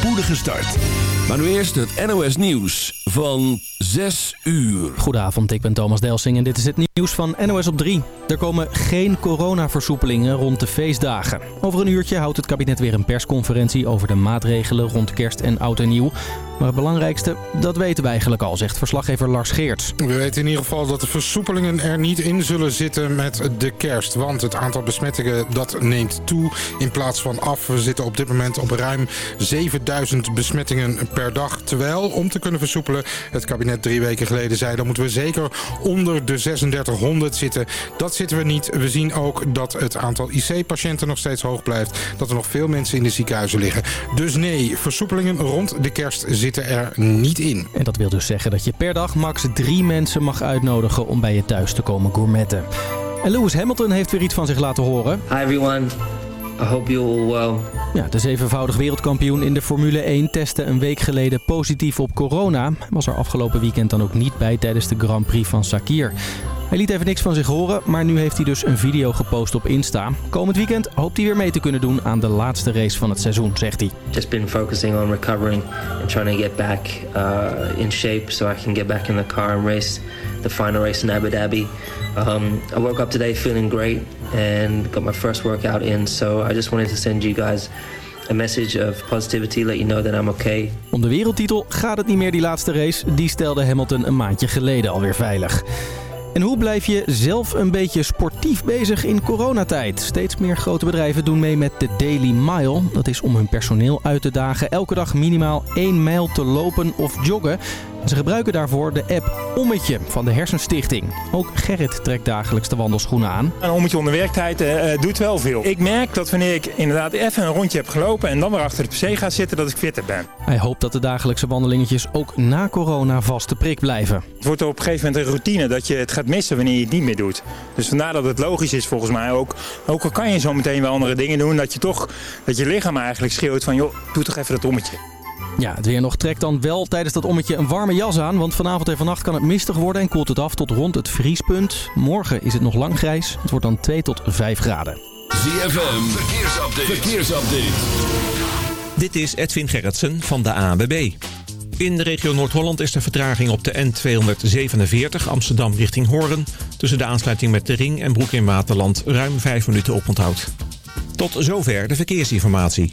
spoedige start. Maar nu eerst het NOS Nieuws van 6 uur. Goedenavond, ik ben Thomas Delsing en dit is het nieuws van NOS op 3. Er komen geen coronaversoepelingen rond de feestdagen. Over een uurtje houdt het kabinet weer een persconferentie over de maatregelen rond kerst en oud en nieuw. Maar het belangrijkste, dat weten we eigenlijk al, zegt verslaggever Lars Geerts. We weten in ieder geval dat de versoepelingen er niet in zullen zitten met de kerst. Want het aantal besmettingen dat neemt toe in plaats van af. We zitten op dit moment op ruim 7000 besmettingen per dag. Terwijl, om te kunnen versoepelen, het kabinet drie weken geleden zei... dan moeten we zeker onder de 3600 zitten. Dat zitten we niet. We zien ook dat het aantal IC-patiënten nog steeds hoog blijft. Dat er nog veel mensen in de ziekenhuizen liggen. Dus nee, versoepelingen rond de kerst zitten er niet in. En dat wil dus zeggen dat je per dag max drie mensen mag uitnodigen om bij je thuis te komen gourmetten. En Lewis Hamilton heeft weer iets van zich laten horen. Hi everyone. I hope you're all well. Ja, de zevenvoudig wereldkampioen in de Formule 1 testte een week geleden positief op corona. Was er afgelopen weekend dan ook niet bij tijdens de Grand Prix van Sakir. Hij liet even niks van zich horen, maar nu heeft hij dus een video gepost op Insta. Komend weekend hoopt hij weer mee te kunnen doen aan de laatste race van het seizoen, zegt hij. Just been focusing on recovering and trying to get back uh, in shape so I can get back in the car and race the final race in Abu Dhabi. Um, I woke up today feeling great and got my first workout in, so I just wanted to send you guys a message of positivity, let you know that I'm okay. Om de wereldtitel gaat het niet meer die laatste race. Die stelde Hamilton een maandje geleden alweer veilig. En hoe blijf je zelf een beetje sportief bezig in coronatijd? Steeds meer grote bedrijven doen mee met de Daily Mile. Dat is om hun personeel uit te dagen elke dag minimaal 1 mijl te lopen of joggen. Ze gebruiken daarvoor de app Ommetje van de Hersenstichting. Ook Gerrit trekt dagelijks de wandelschoenen aan. Een ommetje onder werktijd uh, doet wel veel. Ik merk dat wanneer ik inderdaad even een rondje heb gelopen en dan weer achter de pc ga zitten, dat ik fitter ben. Hij hoopt dat de dagelijkse wandelingetjes ook na corona vast te prik blijven. Het wordt op een gegeven moment een routine dat je het gaat missen wanneer je het niet meer doet. Dus vandaar dat het logisch is volgens mij ook. Ook al kan je zo meteen wel andere dingen doen, dat je toch, dat je lichaam eigenlijk schreeuwt van joh, doe toch even dat ommetje. Ja, het weer nog trekt dan wel tijdens dat ommetje een warme jas aan. Want vanavond en vannacht kan het mistig worden en koelt het af tot rond het vriespunt. Morgen is het nog lang grijs. Het wordt dan 2 tot 5 graden. ZFM, verkeersupdate. verkeersupdate. Dit is Edwin Gerritsen van de ANWB. In de regio Noord-Holland is de vertraging op de N247 Amsterdam richting Hoorn... tussen de aansluiting met de Ring en Broek in Waterland ruim 5 minuten oponthoud. Tot zover de verkeersinformatie.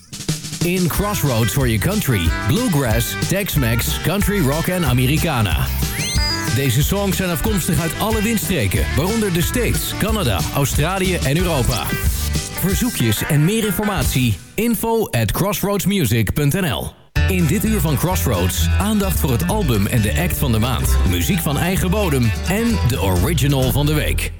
In Crossroads for your country. Bluegrass, Tex-Mex, Country Rock en Americana. Deze songs zijn afkomstig uit alle windstreken, waaronder de States, Canada, Australië en Europa. Verzoekjes en meer informatie, info at crossroadsmusic.nl In dit uur van Crossroads, aandacht voor het album en de act van de maand. Muziek van eigen bodem en de original van de week.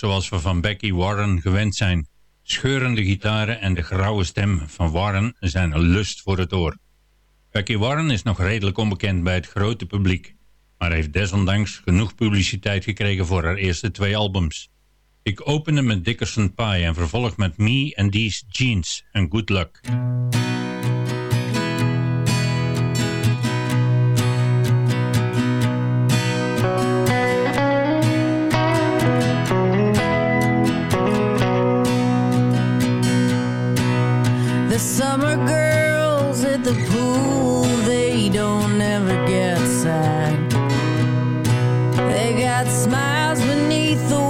zoals we van Becky Warren gewend zijn. Scheurende gitaren en de grauwe stem van Warren zijn een lust voor het oor. Becky Warren is nog redelijk onbekend bij het grote publiek, maar heeft desondanks genoeg publiciteit gekregen voor haar eerste twee albums. Ik opende met Dickerson Pie en vervolg met Me and These Jeans en Good Luck. Summer girls at the pool, they don't ever get sad. They got smiles beneath the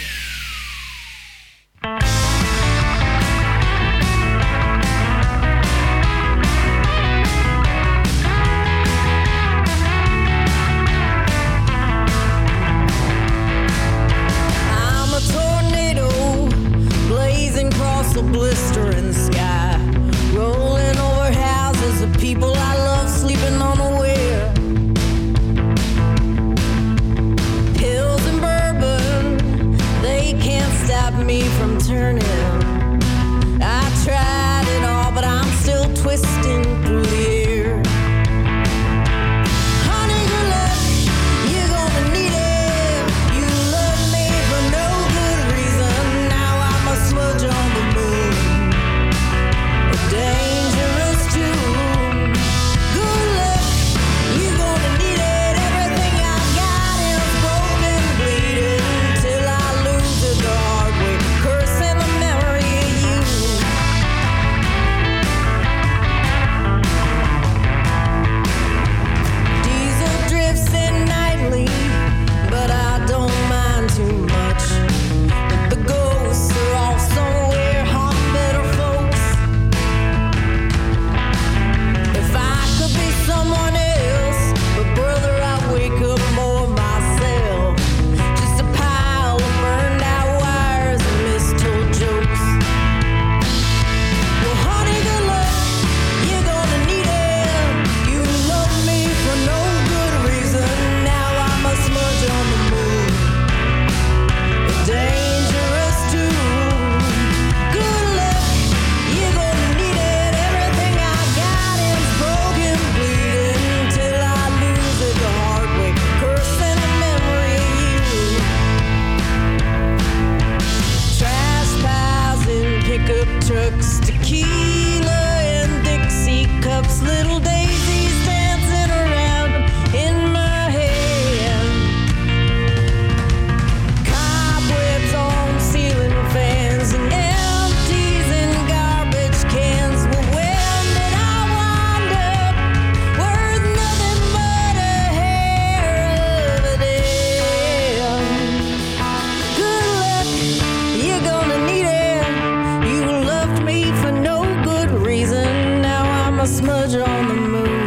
smudge on the moon.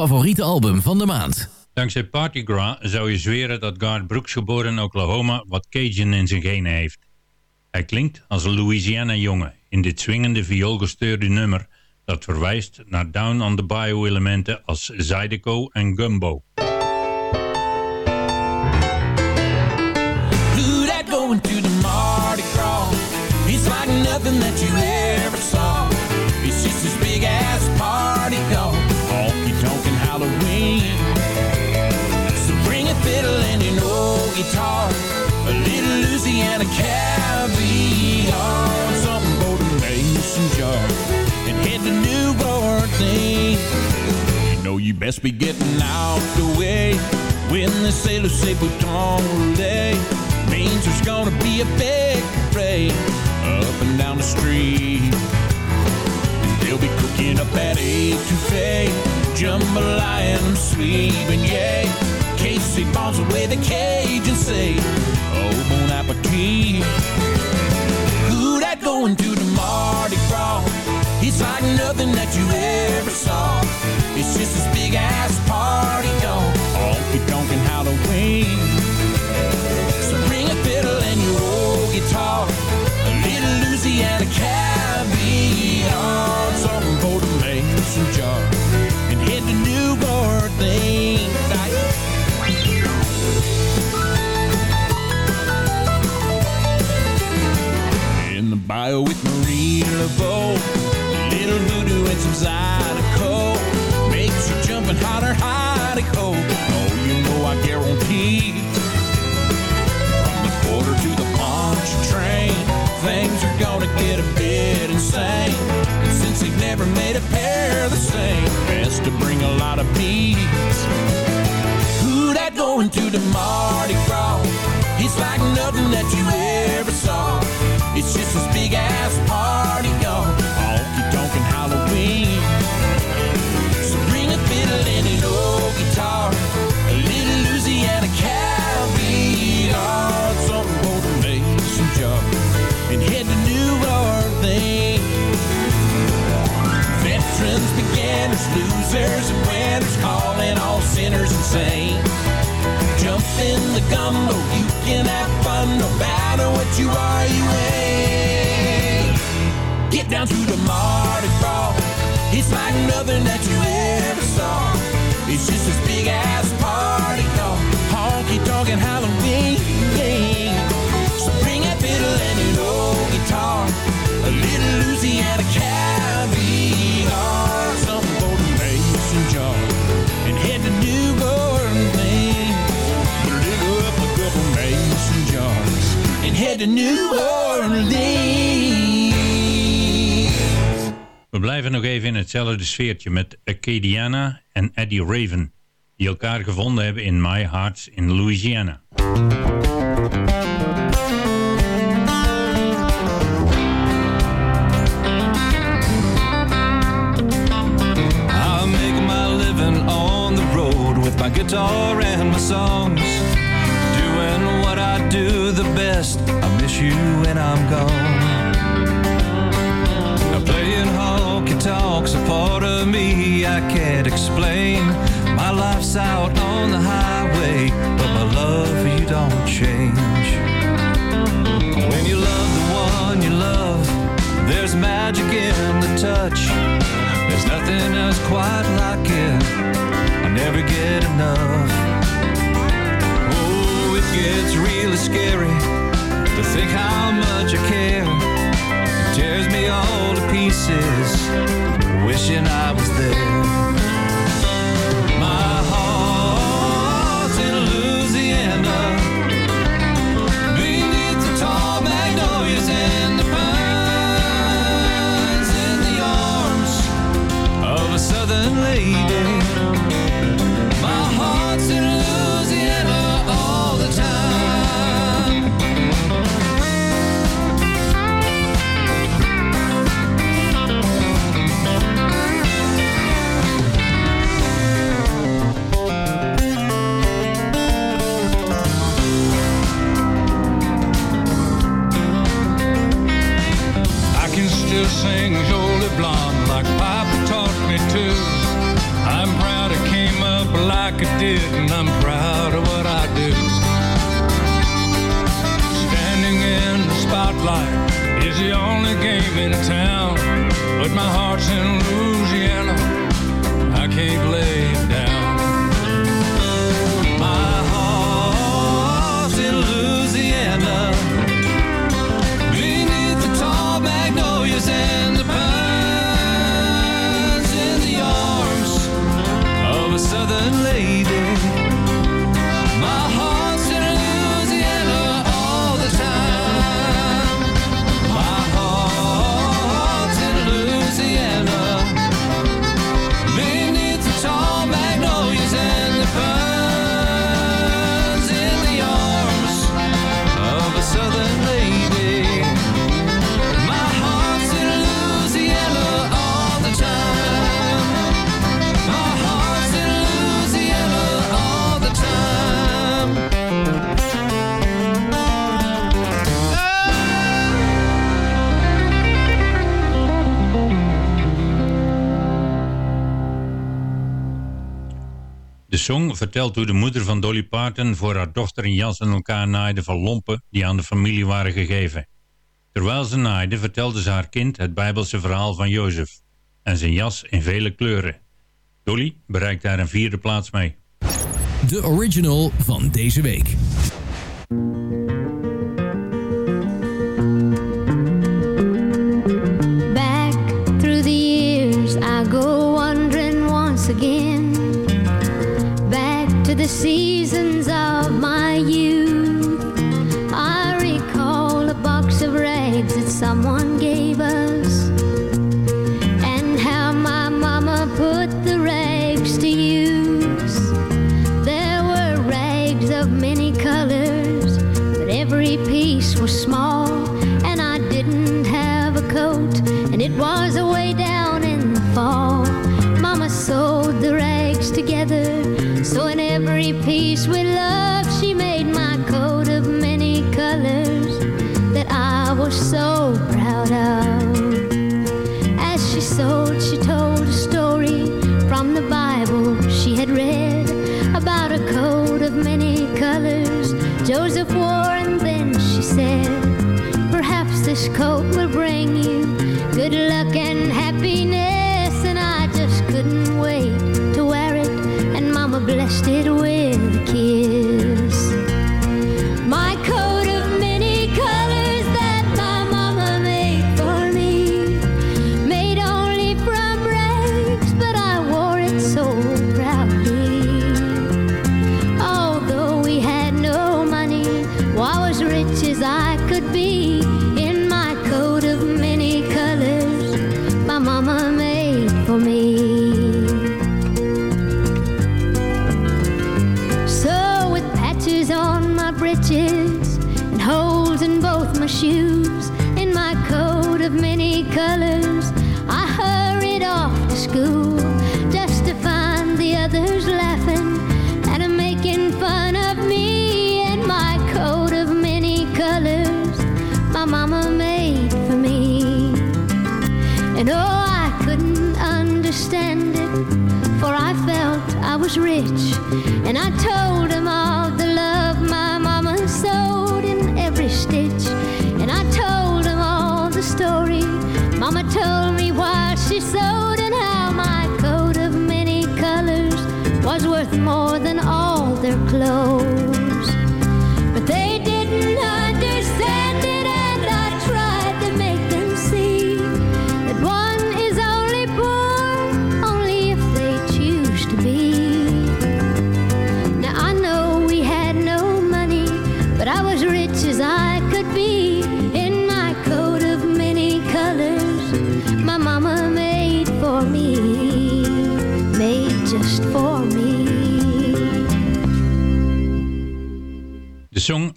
Favoriete album van de maand. Dankzij Party Gras zou je zweren dat Garth Brooks geboren in Oklahoma wat Cajun in zijn genen heeft. Hij klinkt als een Louisiana-jongen in dit swingende vioolgestuurde nummer dat verwijst naar Down on the Bayou elementen als Zydeco en Gumbo. Who that going to the Mardi Gras? It's like nothing that you guitar, a little Louisiana caviar, something for the mason jar, and head to New Orleans. You know you best be getting out the way when the sailors say bouton roulette means there's gonna be a big parade up and down the street. They'll be cooking up that etouffee, jambalaya and sweet beignet. Casey bombs away the cage and say, oh, bon appetit. Who that going to the Mardi Gras? It's like nothing that you ever saw. It's just this big ass party on never made a pair the same, best to bring a lot of beats. Who that going to the Mardi Gras? It's like nothing that you insane. Jump in the gumbo, you can have fun no matter what you are, you ain't. Get down to the Mardi Gras, it's like nothing that you ever saw. It's just this big ass party called honky tonk and Halloween. So bring a fiddle and an old guitar, a little Louisiana caviar, to New Orleans. We blijven nog even in hetzelfde sfeertje met Acadiana en Eddie Raven, die elkaar gevonden hebben in My Hearts in Louisiana. I make my living on the road with my guitar and my songs. Doing what I do the best. Miss you when I'm gone. Now playing honky tonks a part of me I can't explain. My life's out on the highway, but my love for you don't change. When you love the one you love, there's magic in the touch. There's nothing else quite like it. I never get enough. Oh, it gets really scary to think how much I care. It tears me all to pieces, wishing I was there. My heart's in Louisiana. Beneath the tall magnolias and the pines in the arms of a southern lady. Too, I'm proud I came up like I did, and I'm proud of what I do. Standing in the spotlight is the only game in town, but my heart's in Louisiana. I can't play song vertelt hoe de moeder van Dolly Parton voor haar dochter een jas aan elkaar naaide van lompen die aan de familie waren gegeven. Terwijl ze naaide vertelde ze haar kind het bijbelse verhaal van Jozef en zijn jas in vele kleuren. Dolly bereikt daar een vierde plaats mee. De original van deze week. Seasons of my youth. I recall a box of rags that someone gave us, and how my mama put the rags to use. There were rags of many colors, but every piece was small, and I didn't have a coat, and it was away down in the fall. Mama sewed the rags together, so in every piece with love, she made my coat of many colors that I was so proud of. As she sewed, she told a story from the Bible she had read about a coat of many colors Joseph wore, and then she said, Perhaps this coat all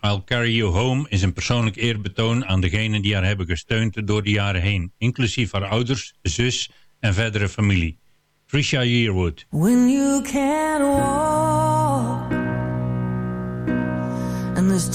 I'll Carry You Home is een persoonlijk eerbetoon aan degenen die haar hebben gesteund door de jaren heen, inclusief haar ouders, zus en verdere familie. Tricia Yearwood. When you can't walk and there's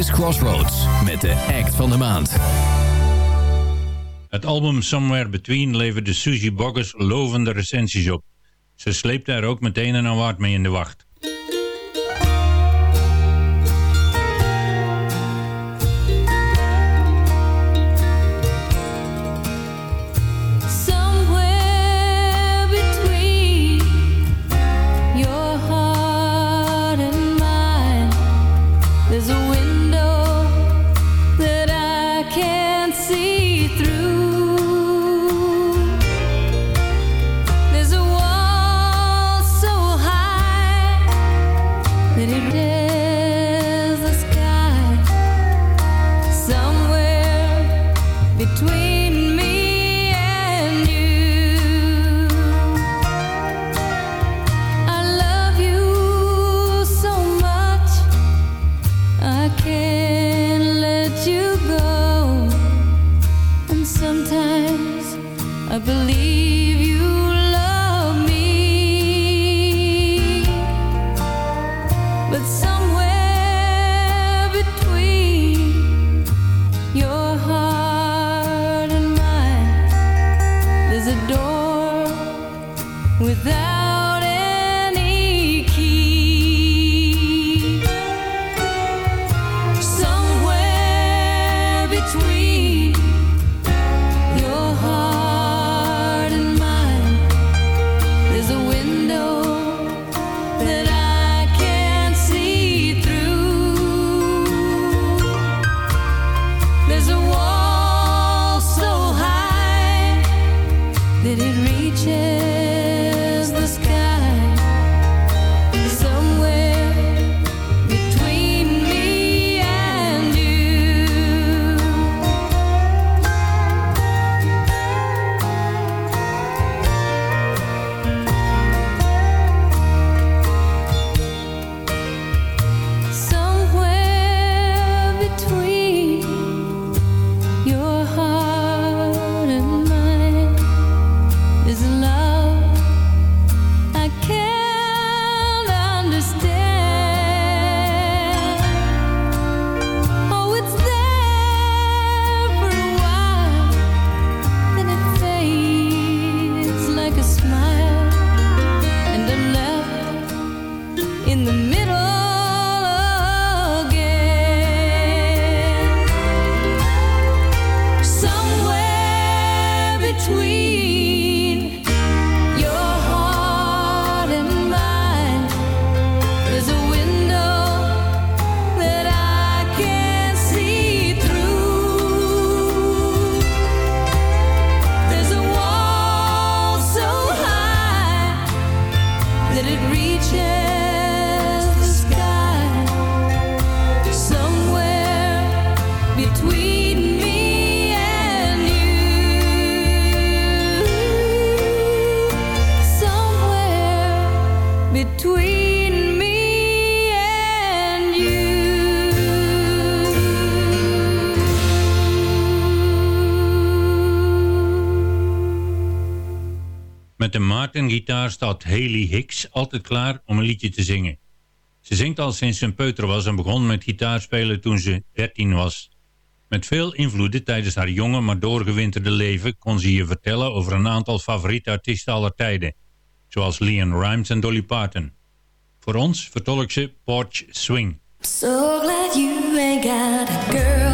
is Crossroads met de act van de maand. Het album Somewhere Between leverde Suzy Boggers lovende recensies op. Ze sleepte er ook meteen een award mee in de wacht. I believe staat Haley Hicks altijd klaar om een liedje te zingen. Ze zingt al sinds ze een peuter was en begon met gitaarspelen toen ze 13 was. Met veel invloeden tijdens haar jonge maar doorgewinterde leven kon ze je vertellen over een aantal favoriete artiesten aller tijden, zoals Leon Rimes en Dolly Parton. Voor ons vertolkt ze Porch Swing. So glad you got a girlfriend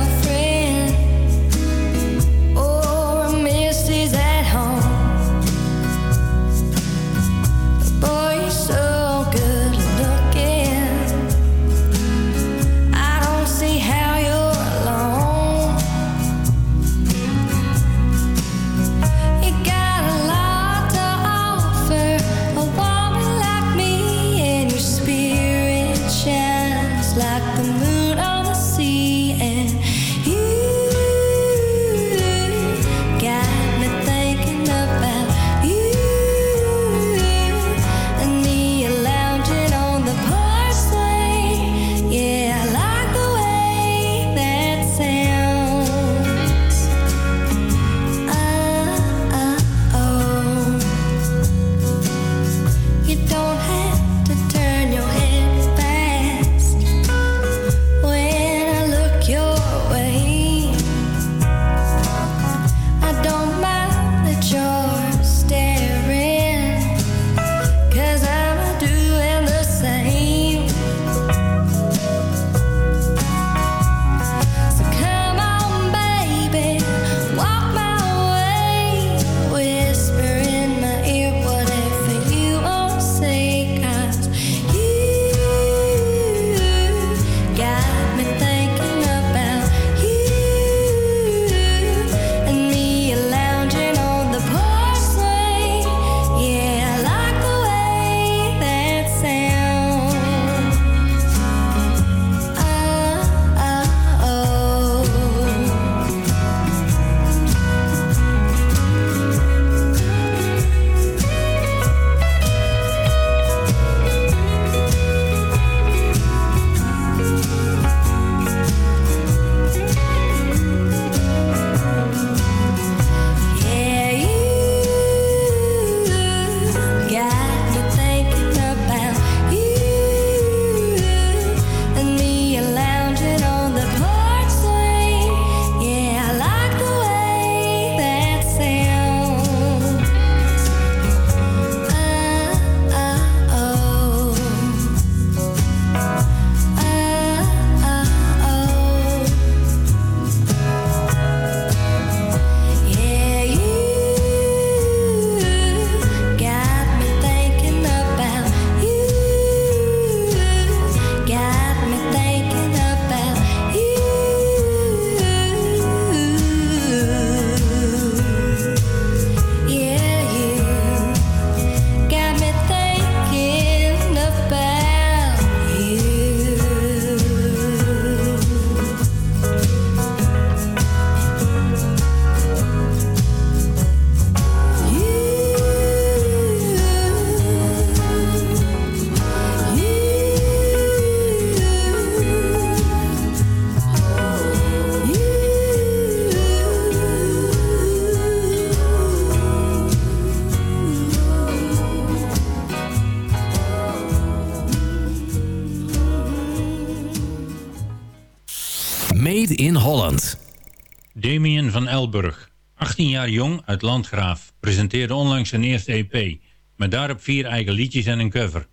18 jaar jong uit Landgraaf, presenteerde onlangs zijn eerste EP, met daarop vier eigen liedjes en een cover.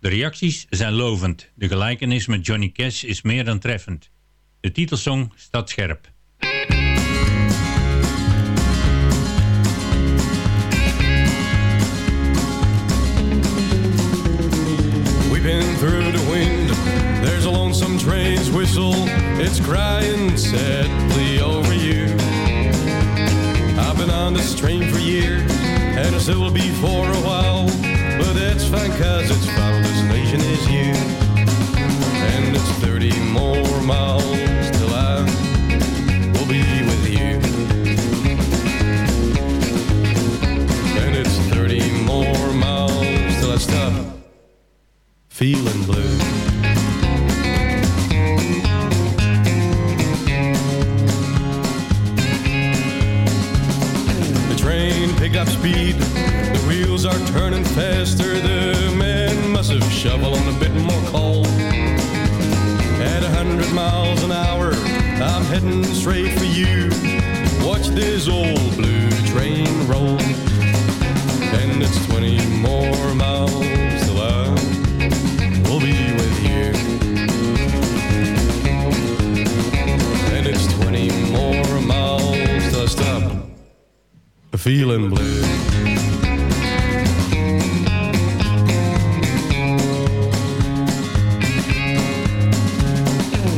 De reacties zijn lovend, de gelijkenis met Johnny Cash is meer dan treffend. De titelsong staat scherp. We've been through the wind. There's a lonesome train's whistle. It's crying sadly over you. Been on this train for years, and I still will be for a while. But that's fine, cause its final destination is you. And it's 30 more miles till I will be with you. And it's 30 more miles till I stop feeling blue. Train picked up speed, the wheels are turning faster. The man must have shoveled on a bit more coal. At a hundred miles an hour, I'm heading straight for you. Watch this old blue train roll. And it's 20 more miles feeling blue.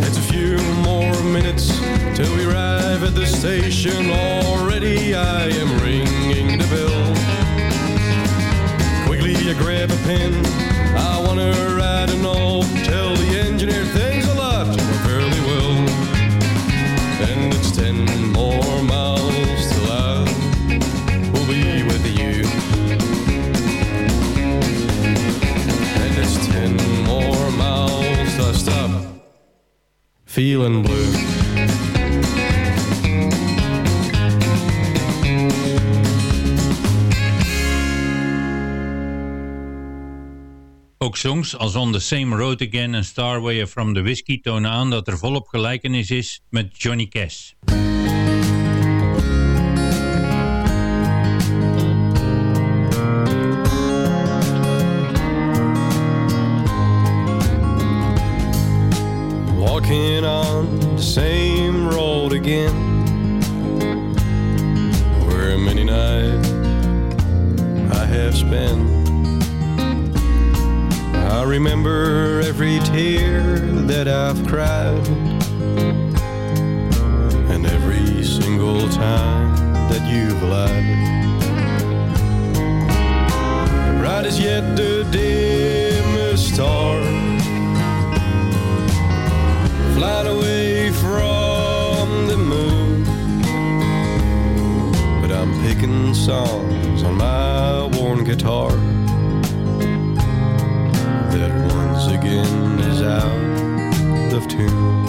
It's a few more minutes till we arrive at the station. Already I am ringing the bell. Quickly I grab a pen. Ook songs als On the Same Road Again en from the Whiskey tonen aan dat er volop gelijkenis is met Johnny Cash. Walking on the same road again Where many nights I have spent remember every tear that I've cried. And every single time that you've lied. Bright as yet the dimmest star. Flying away from the moon. But I'm picking songs on my worn guitar is out of tune.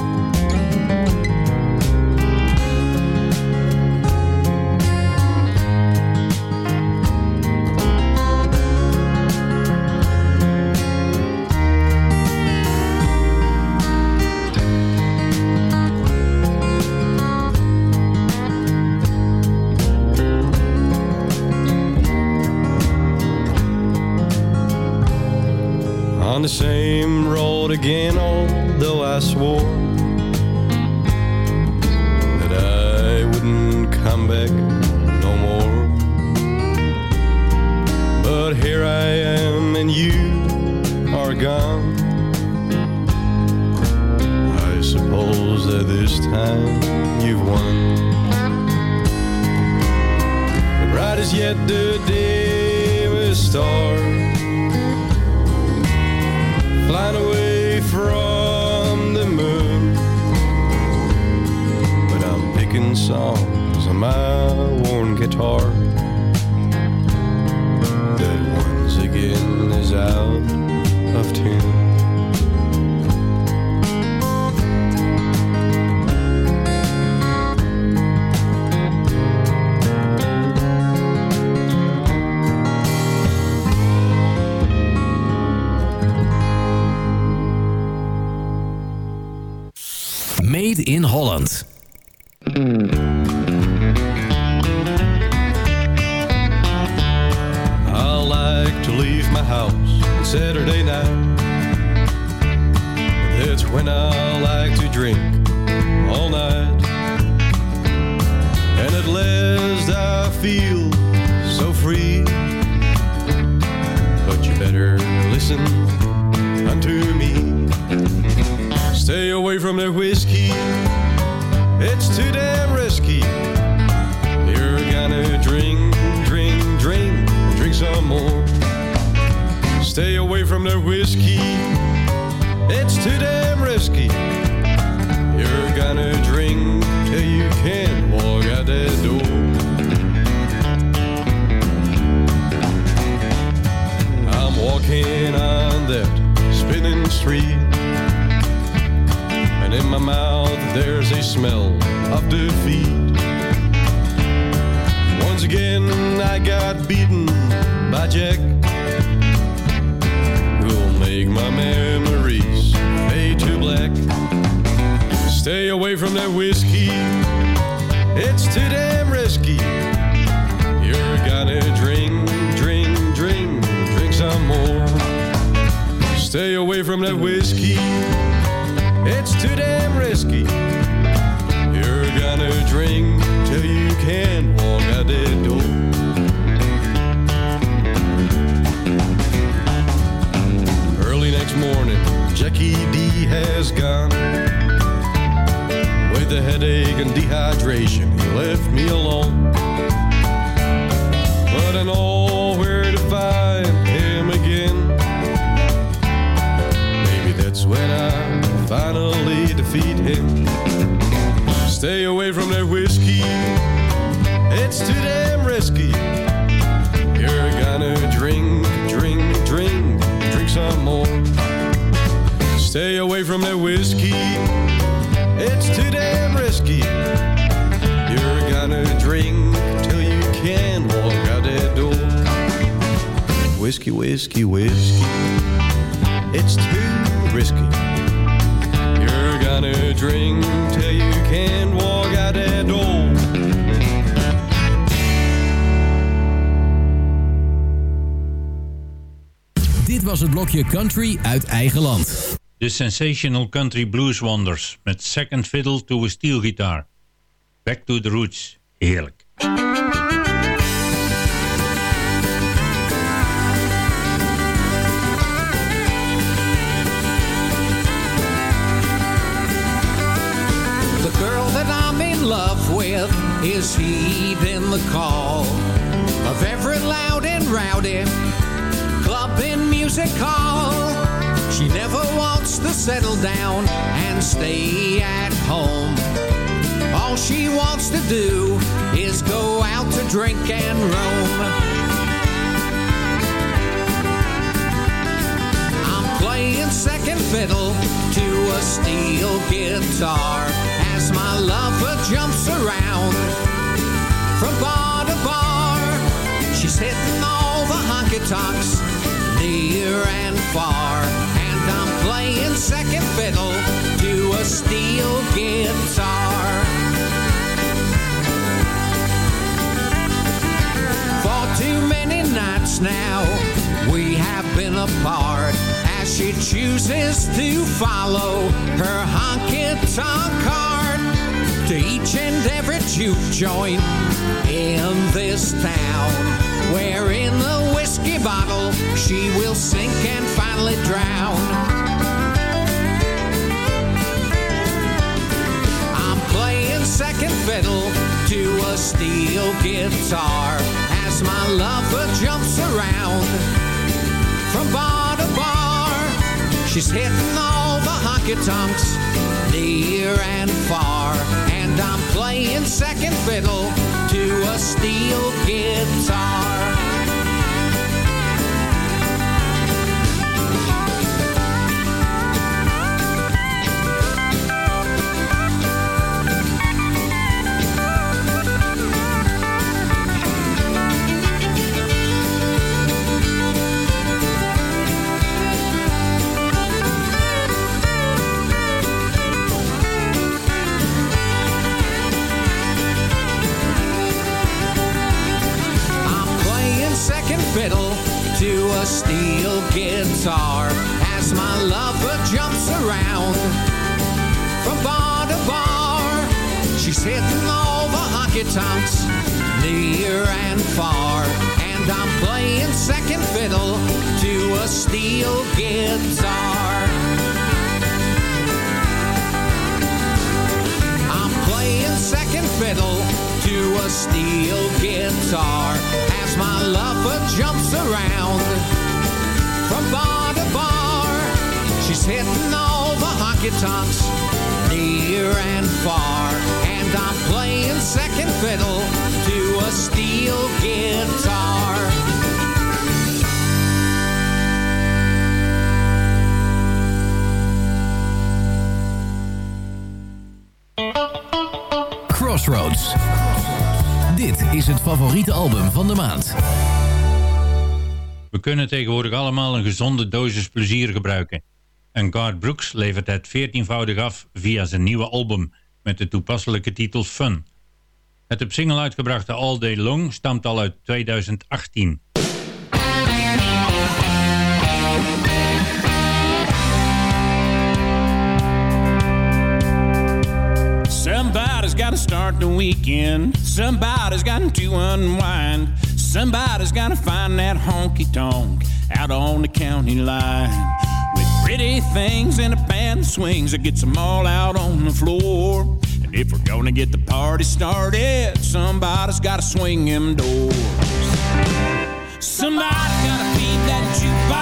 The same road again, although I swore that I wouldn't come back no more. But here I am, and you are gone. I suppose that this time you've won. Bright as yet the dimmest star flying on my worn guitar that once again is out of tune. Made in Holland. I to leave my house on Saturday night. That's when I like to drink all night. And at last I feel so free. But you better listen unto me. Stay away from that whiskey. It's too damn risky. You're gonna drink, drink, drink, drink some more. Stay away from that whiskey. It's too damn risky. You're gonna drink till you can't walk out that door. I'm walking on that spinning street. And in my mouth there's a smell of defeat. Once again I got beaten by Jack. Memories fade to black. Stay away from that whiskey. It's too damn risky. You're gonna drink, drink, drink, drink some more. Stay away from that whiskey. It's too damn risky. You're gonna drink till you can't walk out the door. Morning, Jackie D has gone. With a headache and dehydration, he left me alone. But I know where to find him again. Maybe that's when I finally defeat him. Stay away from that whiskey. It's too damn risky. Stay away from that whiskey. It's too damn risky. You're gonna drink till you can't walk out that door. Whiskey, whiskey, whiskey. It's too risky. You're gonna drink till you can't walk out that door. Dit was het blokje Country uit eigen land. De Sensational Country Blues Wonders met Second Fiddle to a Steel Guitar. Back to the Roots. Heerlijk. The girl that I'm in love with is heeding the call of every loud and rowdy club and music hall. She never wants to settle down and stay at home. All she wants to do is go out to drink and roam. I'm playing second fiddle to a steel guitar as my lover jumps around from bar to bar. She's hitting all the honky tonks near and far, playing second fiddle to a steel guitar. For too many nights now, we have been apart as she chooses to follow her honky tonk heart to each and every juke joint in this town. Where in the whiskey bottle she will sink and finally drown. Second fiddle to a steel guitar as my lover jumps around from bar to bar. She's hitting all the honky tonks near and far, and I'm playing second fiddle to a steel guitar. Guitar as my lover jumps around from bar to bar. She's hitting all the honky tonks near and far, and I'm playing second fiddle to a steel guitar. I'm playing second fiddle to a steel guitar as my lover jumps around from bar to bar. She's hitting all the honky tonks near and far, and I'm playing second fiddle to a steel guitar. Crossroads. Dit is het favoriete album van de maand. We kunnen tegenwoordig allemaal een gezonde dosis plezier gebruiken. En Garth Brooks levert het veertienvoudig af via zijn nieuwe album met de toepasselijke titel Fun. Het op single uitgebrachte All Day Long stamt al uit 2018. Somebody's got to start the weekend. Somebody's got to unwind. Somebody's got to find that honky tonk out on the county line. With pretty things and a band that swings that gets them all out on the floor. And if we're gonna get the party started, somebody's got to swing them doors. Somebody's got to feed that jukebox.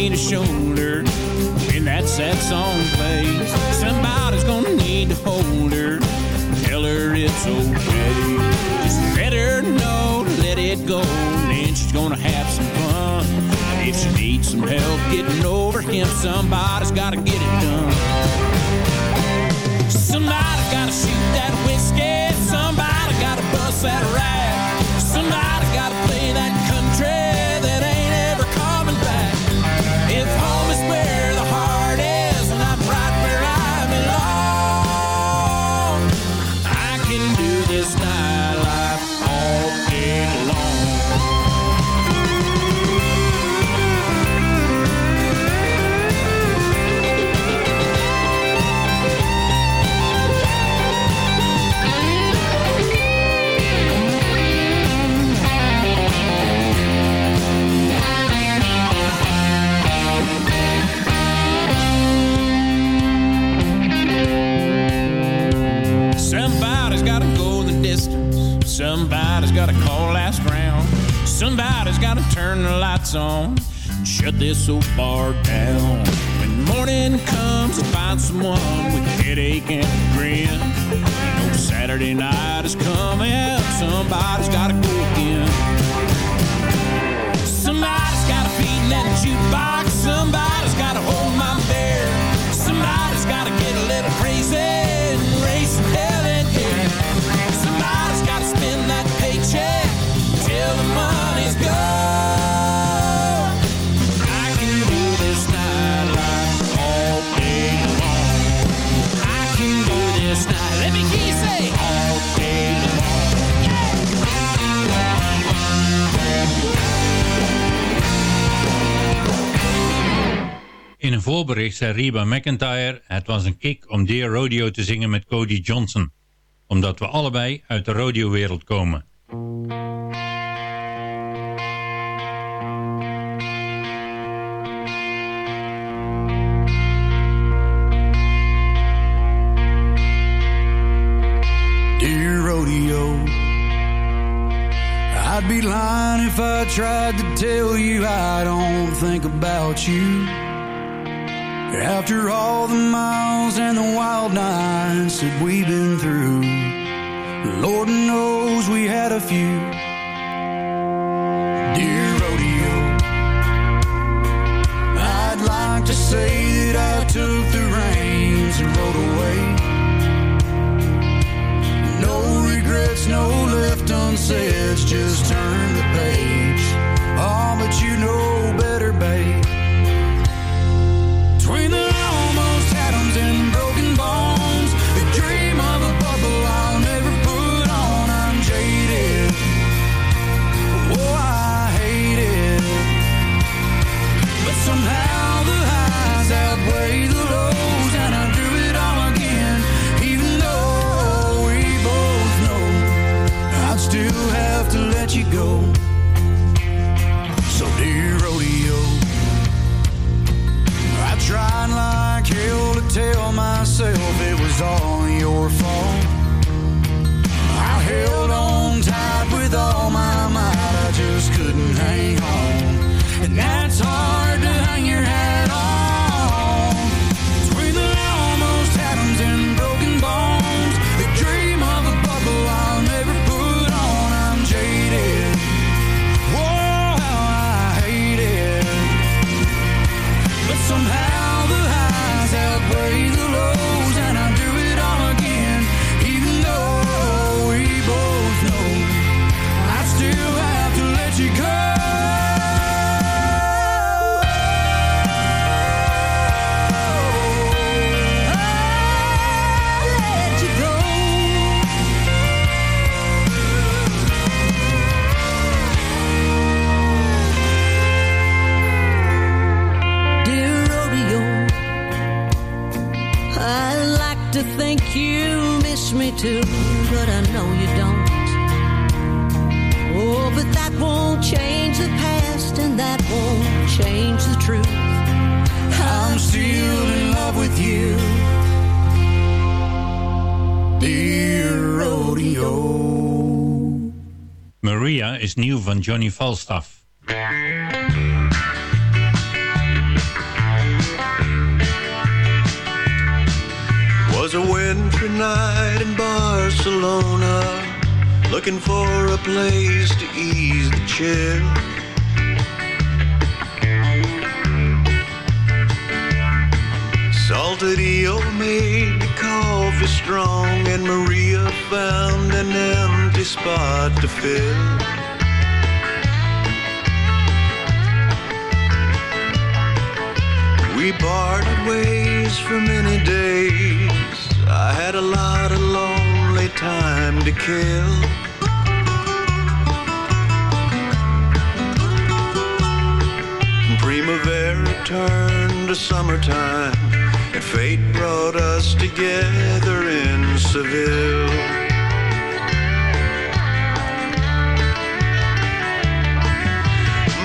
Need a shoulder when that sad song plays. Somebody's gonna need to hold her, tell her it's okay. Just let her know let it go, then she's gonna have some fun. If she needs some help getting over him, somebody's gotta get it done. Somebody gotta shoot that whiskey, somebody gotta bust that rag, gotta call last round. Somebody's gotta turn the lights on. and Shut this old bar down. When morning comes, I find someone with a headache and a grin. You know Saturday night is coming. Somebody's gotta go again. Somebody's gotta feed that jukebox. Somebody's Voorbericht zei Reba McIntyre... het was een kick om Dear Rodeo te zingen met Cody Johnson. Omdat we allebei uit de rodeowereld komen. Dear rodeo, I'd be lying if I tried to tell you I don't think about you. After all the miles and the wild nights that we've been through, Lord knows we had a few. Dear rodeo, I'd like to say that I took the reins and rode away. No regrets, no left unsaid, just turn the page. Oh, but you know with all my Johnny Falstaff. Was a wintry night in Barcelona, looking for a place to ease the chill. Saltadillo made the coffee strong, and Maria found an empty spot to fill. Kill. Primavera turned to summertime, and fate brought us together in Seville.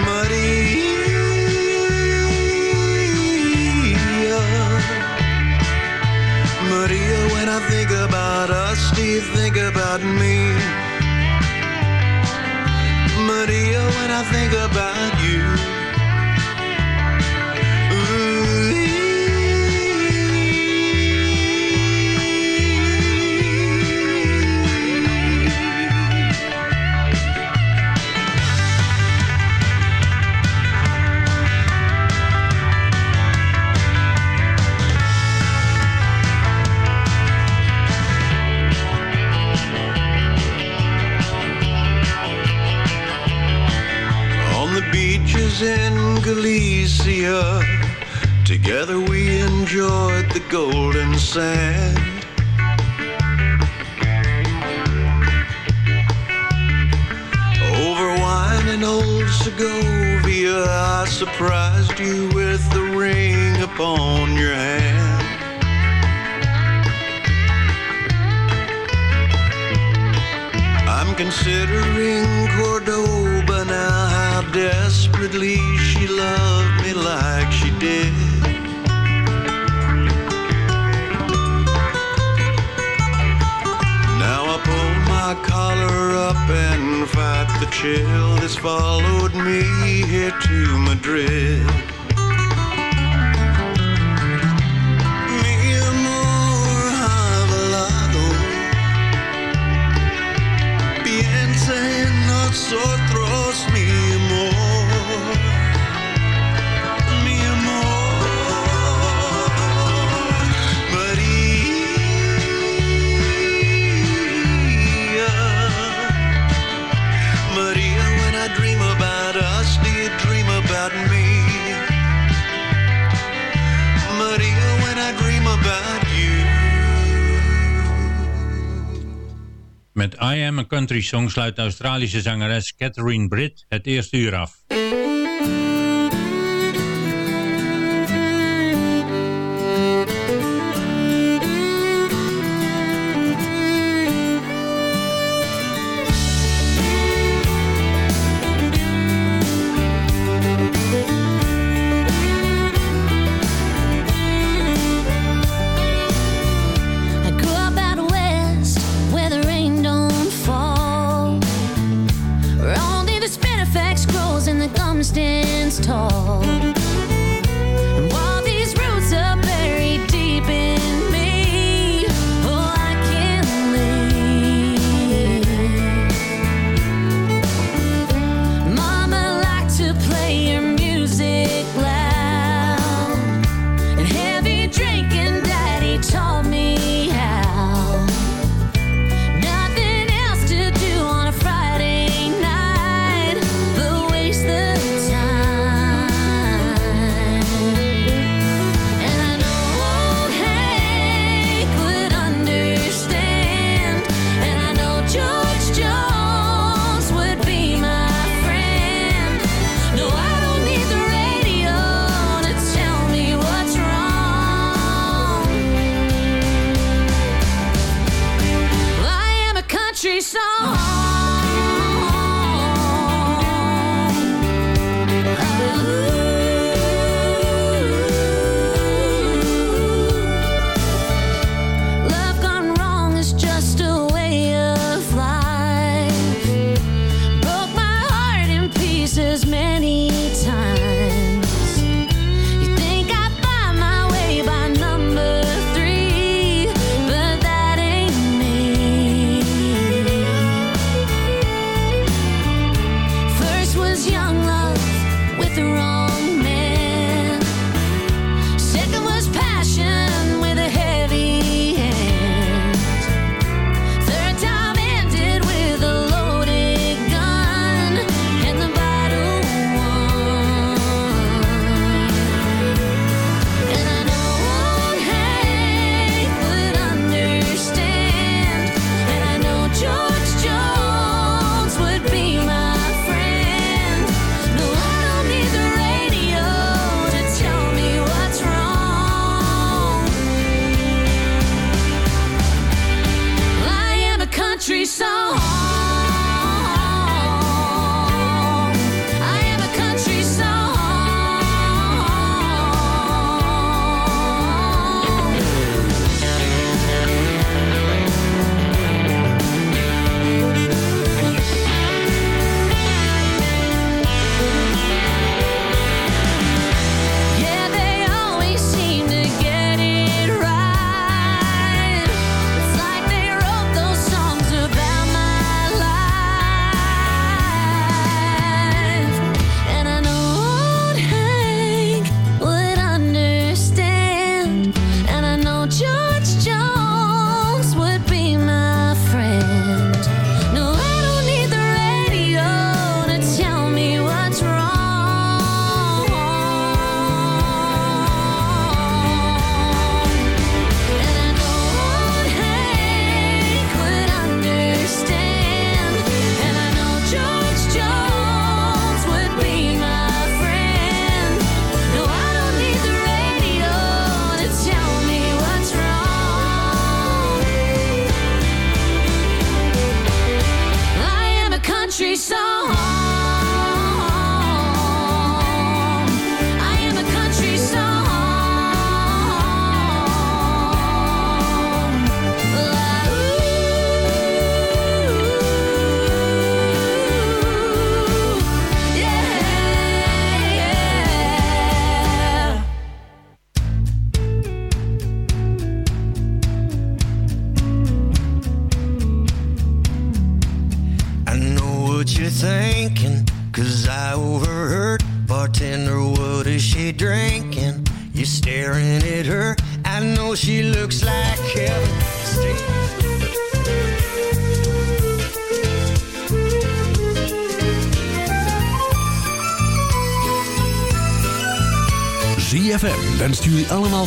Maria, Maria, when I think about do you think about me? Maria, when I think about you. Galicia, together we enjoyed the golden sand. Over wine and old Segovia, I surprised you with the ring upon your hand. I'm considering the chill that's followed me here to Madrid. Met I Am a Country Song sluit de Australische zangeres Catherine Britt het eerste uur af.